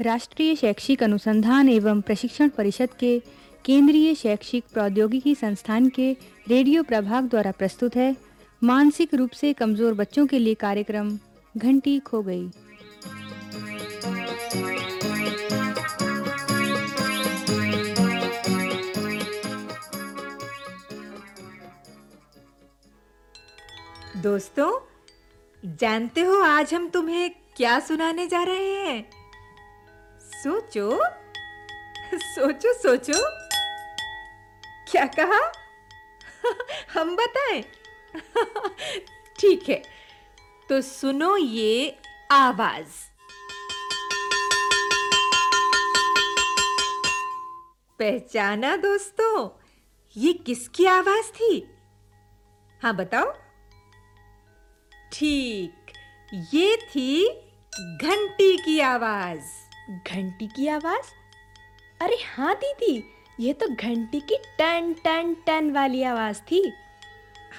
राष्ट्रीय शैक्षिक अनुसंधान एवं प्रशिक्षण परिषद के केंद्रीय शैक्षिक प्रौद्योगिकी संस्थान के रेडियो प्रभाग द्वारा प्रस्तुत है। मानसिक रूप से कमज़ोर बच्चों के लिए कार्यक्रम घंटी खो गई। दोस्तों, जानते हो आज हम तुम्हें क्या सुनाने जा रहे हैं? सोचो। सोचो सोचो। क्या कहा? हम बताएँ। ठीक है तो सुनो ये आवाज़। पहचाना दोस्तों, ये किसकी आवाज़ थी? हाँ बताओ। ठीक, ये थी घंटी की आवाज़। घंटी की आवाज़? अरे हाँ दीदी ये तो घंटी की टन टन टन वाली आवाज़ थी।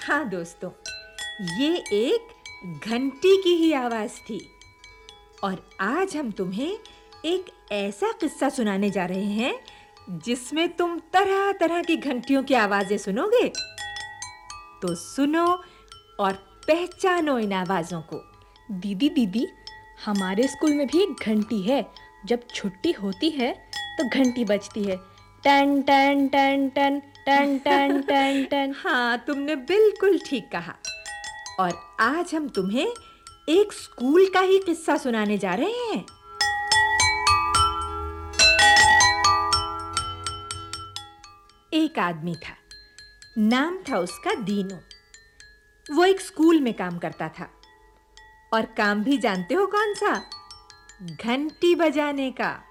हाँ दोस्तों ये एक घंटी की ही आवाज़ थी। और आज हम तुम्हें एक ऐसा किस्सा सुनाने जा रहे हैं जिसमें तुम तरह तरह की घंटियों की आवाज़ें सुनोगे। तो सुनो और पहचानो इन आवाजों को। दीदी दीदी हमारे स्कूल में भी एक घंटी है जब छुट्टी होती है तो घंटी बजती है। टन टन टन टन टन टन टन टन। हाँ तुमने बिल्कुल ठीक कहा। और आज हम तुम्हें एक स्कूल का ही किस्सा सुनाने जा रहे हैं। एक आदमी था। नाम था उसका दीनू। वो एक स्कूल में काम करता था। और काम भी जानते हो कौन सा? घंटी बजाने का।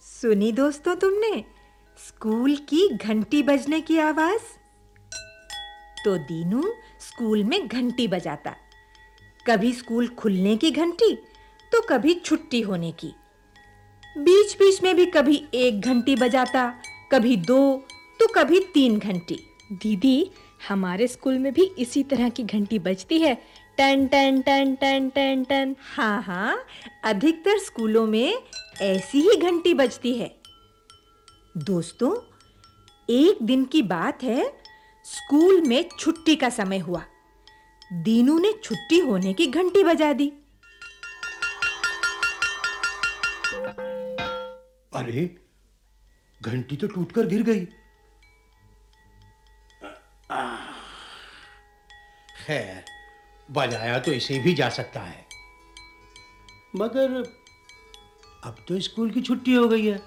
सुनी दोस्तों तुमने? स्कूल की घंटी बजने की आवाज़? तो दीनू स्कूल में घंटी बजाता। कभी स्कूल खुलने की घंटी तो कभी छुट्टी होने की। बीच-बीच में भी कभी एक घंटी बजाता, कभी दो तो कभी तीन घंटी। दीदी हमारे स्कूल में भी इसी तरह की घंटी बजती है। टन टन टन टन टन टन। हाँ हाँ अधिकतर स्कूलों में ऐसी ही घंटी बजती है। दोस्तों, एक दिन की बात है, स्कूल में छुट्टी का समय हुआ। दीनू ने छुट्टी होने की घंटी बजा दी। अरे, घंटी तो टूटकर गिर गई। खैर बजाया तो इसे भी जा सकता है। मगर अब तो स्कूल की छुट्टी हो गई है।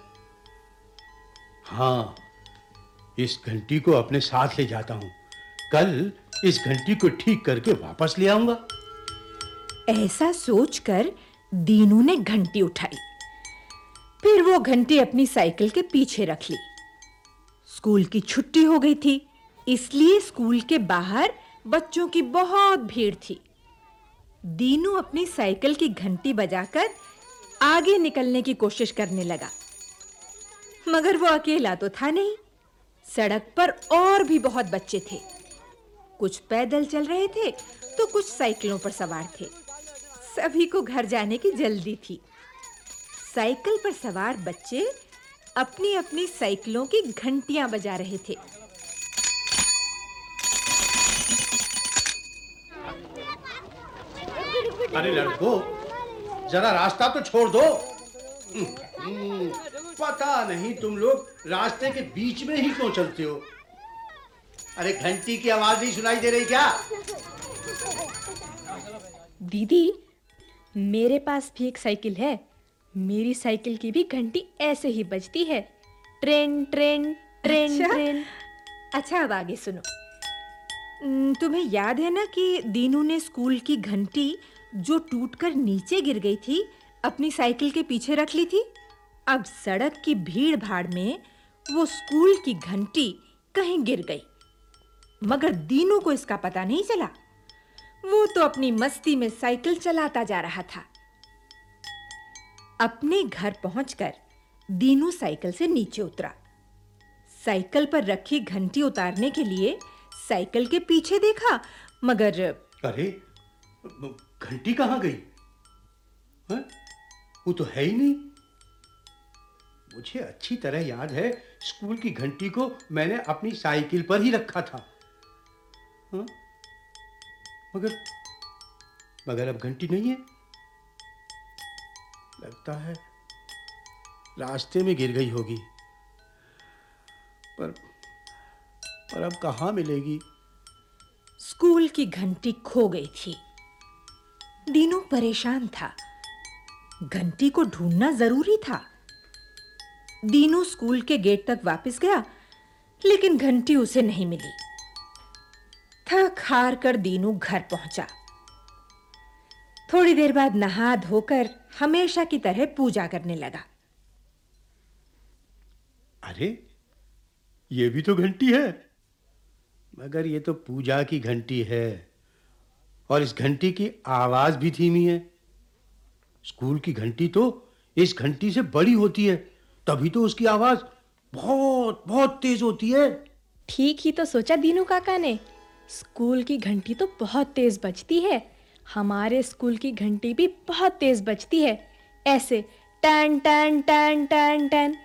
हाँ इस घंटी को अपने साथ ले जाता हूँ। कल इस घंटी को ठीक करके वापस ले आऊँगा। ऐसा सोचकर दीनू ने घंटी उठाई। फिर वो घंटी अपनी साइकिल के पीछे रख ली। स्कूल की छुट्टी हो गई थी, इसलिए स्कूल के बाहर बच्चों की बहुत भीड़ थी। दीनू अपनी साइकिल की घंटी बजाकर आगे निकलने की कोशिश करने लगा। मगर वो अकेला तो था नहीं। सड़क पर और भी बहुत बच्चे थे। कुछ पैदल चल रहे थे तो कुछ साइकिलों पर सवार थे। सभी को घर जाने की जल्दी थी। साइकिल पर सवार बच्चे अपनी-अपनी साइकिलों की घंटियाँ बजा रहे थे। अरे लड़को जरा रास्ता तो छोड़ दो। हम्म, पता नहीं तुम लोग रास्ते के बीच में ही क्यों चलते हो। अरे घंटी की आवाज़ नहीं सुनाई दे रही क्या? दीदी मेरे पास भी एक साइकिल है। मेरी साइकिल की भी घंटी ऐसे ही बजती है। ट्रेन ट्रेन ट्रेन अच्छा? ट्रेन। अच्छा अब आगे सुनो। तुम्हें याद है ना कि दीनू ने स्कूल की घंटी जो टूटकर नीचे गिर गई थी, अपनी साइकिल के पीछे रख ली थी। अब सड़क की भीड़ भाड़ में वो स्कूल की घंटी कहीं गिर गई। मगर दीनू को इसका पता नहीं चला। वो तो अपनी मस्ती में साइकिल चलाता जा रहा था। अपने घर पहुंचकर दीनू साइकिल से नीचे उतरा। साइकिल पर रखी घंटी उतारने के लिए साइकिल के पीछे देखा, मगर अरे घंटी कहाँ गई? हैं? वो तो है ही नहीं। मुझे अच्छी तरह याद है, स्कूल की घंटी को मैंने अपनी साइकिल पर ही रखा था। हाँ? मगर मगर अब घंटी नहीं है। लगता है रास्ते में गिर गई होगी। पर पर अब कहाँ मिलेगी? स्कूल की घंटी खो गई थी। दीनू परेशान था। घंटी को ढूंढना ज़रूरी था। दीनू स्कूल के गेट तक वापस गया, लेकिन घंटी उसे नहीं मिली। थक हार कर दीनू घर पहुँचा। थोड़ी देर बाद नहा धोकर हमेशा की तरह पूजा करने लगा। अरे, ये भी तो घंटी है। मगर ये तो पूजा की घंटी है। और इस घंटी की आवाज़ भी धीमी है। स्कूल की घंटी तो इस घंटी से बड़ी होती है तभी तो उसकी आवाज़ बहुत बहुत तेज होती है। ठीक ही तो सोचा दीनू काका ने। स्कूल की घंटी तो बहुत तेज बजती है। हमारे स्कूल की घंटी भी बहुत तेज बजती है। ऐसे टन टन टन टन टन।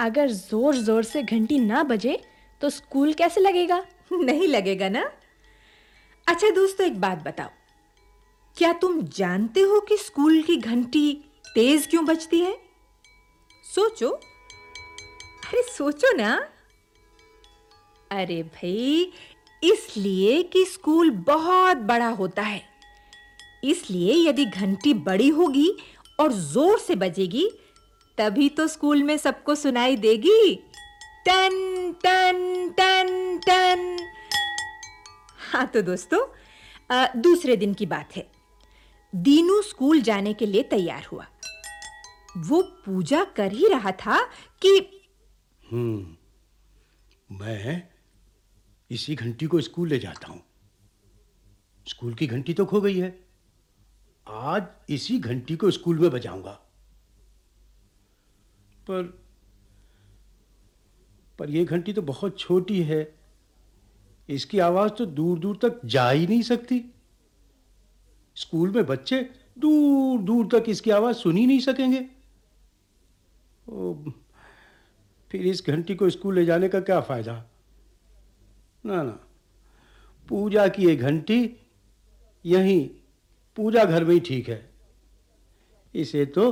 अगर ज़ोर ज़ोर से घंटी ना बजे तो स्कूल कैसे लगेगा? नहीं लगेगा ना। अच्छा दोस्तों, एक बात बताओ। क्या तुम जानते हो कि स्कूल की घंटी तेज क्यों बजती है? सोचो। अरे सोचो ना। अरे भाई, इसलिए कि स्कूल बहुत बड़ा होता है। इसलिए यदि घंटी बड़ी होगी और ज़ोर से बजेगी, तभी तो स्कूल में सबको सुनाई देगी। टन टन टन टन। हाँ तो दोस्तों अ, दूसरे दिन की बात है। दीनू स्कूल जाने के लिए तैयार हुआ। वो पूजा कर ही रहा था कि हम्म मैं इसी घंटी को स्कूल ले जाता हूँ। स्कूल की घंटी तो खो गई है। आज इसी घंटी को स्कूल में बजाऊँगा। पर पर यह घंटी तो बहुत छोटी है। इसकी आवाज़ तो दूर दूर तक जा ही नहीं सकती। स्कूल में बच्चे दूर दूर तक इसकी आवाज़ सुन ही नहीं सकेंगे। ओ, फिर इस घंटी को स्कूल ले जाने का क्या फ़ायदा? ना ना। पूजा की ये घंटी यहीं पूजा घर में ही ठीक है। इसे तो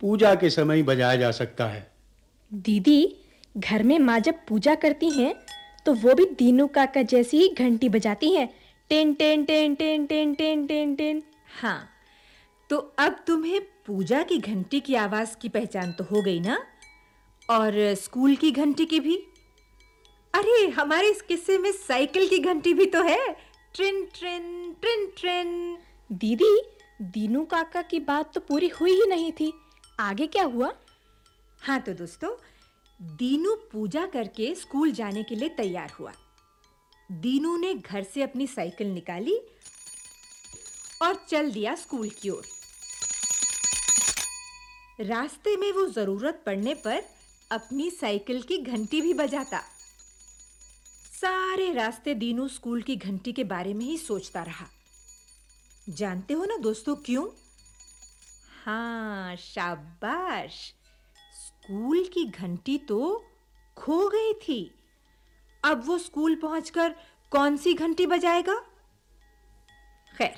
पूजा के समय ही बजाया जा सकता है। दीदी घर में माँ जब पूजा करती हैं तो वो भी दीनू काका जैसी ही घंटी बजाती हैं। टेन टेन टेन टेन टेन टेन टेन टेन। हाँ तो अब तुम्हें पूजा की घंटी की आवाज़ की पहचान तो हो गई ना? और स्कूल की घंटी की भी? अरे हमारे इस किस्से में साइकिल की घंटी भी तो है। ट्रिन ट्रिन ट्रिन ट्रिन। दीदी दीनू काका की बात तो पूरी हुई ही नहीं थी। आगे क्या हुआ? हाँ तो दोस्तों दीनू पूजा करके स्कूल जाने के लिए तैयार हुआ। दीनू ने घर से अपनी साइकिल निकाली और चल दिया स्कूल की ओर। रास्ते में वो ज़रूरत पड़ने पर अपनी साइकिल की घंटी भी बजाता। सारे रास्ते दीनू स्कूल की घंटी के बारे में ही सोचता रहा। जानते हो ना दोस्तों क्यों? हाँ शाबाश! स्कूल की घंटी तो खो गई थी। अब वो स्कूल पहुंचकर कौन सी घंटी बजाएगा? खैर,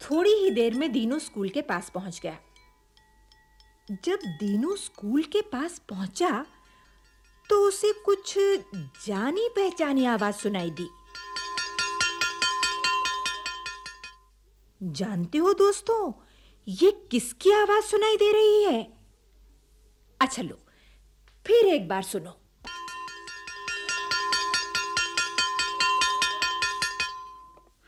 थोड़ी ही देर में दीनू स्कूल के पास पहुँच गया। जब दीनू स्कूल के पास पहुँचा तो उसे कुछ जानी पहचानी आवाज़ सुनाई दी। जानते हो दोस्तों, ये किसकी आवाज़ सुनाई दे रही है? अच्छा लो, फिर एक बार सुनो।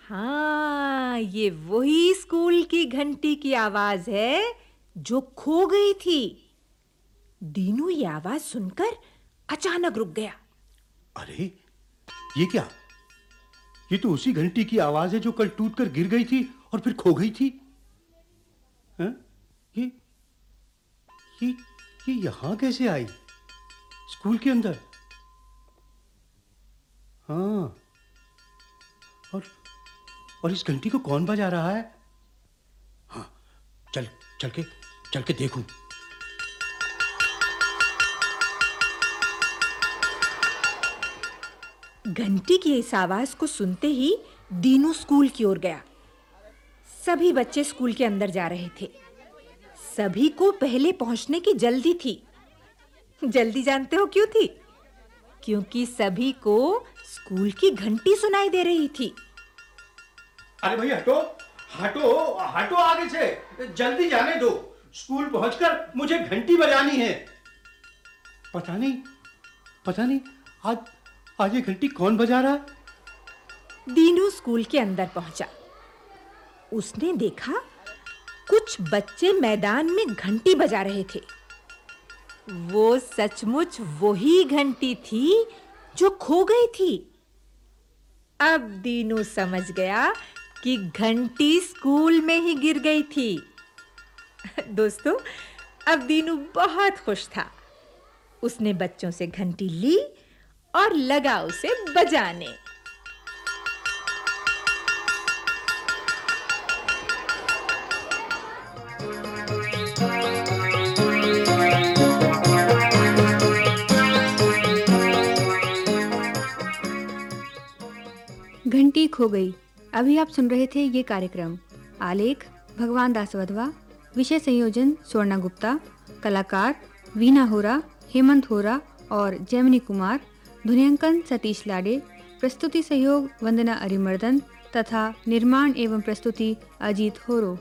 हाँ ये वही स्कूल की घंटी की आवाज़ है जो खो गई थी। दीनू, ये आवाज़ सुनकर अचानक रुक गया। अरे, ये क्या? ये तो उसी घंटी की आवाज़ है जो कल टूट कर गिर गई थी और फिर खो गई थी। हैं? ये ये ये यहाँ कैसे आई? स्कूल के अंदर? हाँ। और और इस घंटी को कौन बजा रहा है? हाँ चल चल के चल के देखूँ। घंटी की इस आवाज़ को सुनते ही दीनू स्कूल की ओर गया। सभी बच्चे स्कूल के अंदर जा रहे थे। सभी को पहले पहुँचने की जल्दी थी। जल्दी जानते हो क्यों थी? क्योंकि सभी को स्कूल की घंटी सुनाई दे रही थी। अरे भाई हटो हटो हटो आगे से। जल्दी जाने दो। स्कूल पहुंचकर मुझे घंटी बजानी है। पता नहीं पता नहीं आज आज ये घंटी कौन बजा रहा है? दीनू स्कूल के अंदर पहुँचा। उसने देखा कुछ बच्चे मैदान में घंटी बजा रहे थे। वो सचमुच वही घंटी थी जो खो गई थी। अब दीनू समझ गया कि घंटी स्कूल में ही गिर गई थी। दोस्तों, अब दीनू बहुत खुश था। उसने बच्चों से घंटी ली और लगा उसे बजाने। घंटी हो गई। अभी आप सुन रहे थे ये कार्यक्रम। आलेख, भगवान दास वधवा विषय संयोजन, स्वर्णा गुप्ता, कलाकार, वीना होरा, हेमंत होरा और जैमिनी कुमार, ध्वनियांकन सतीश लाडे, प्रस्तुति सहयोग वंदना अरिमर्दन तथा निर्माण एवं प्रस्तुति अजीत होरो।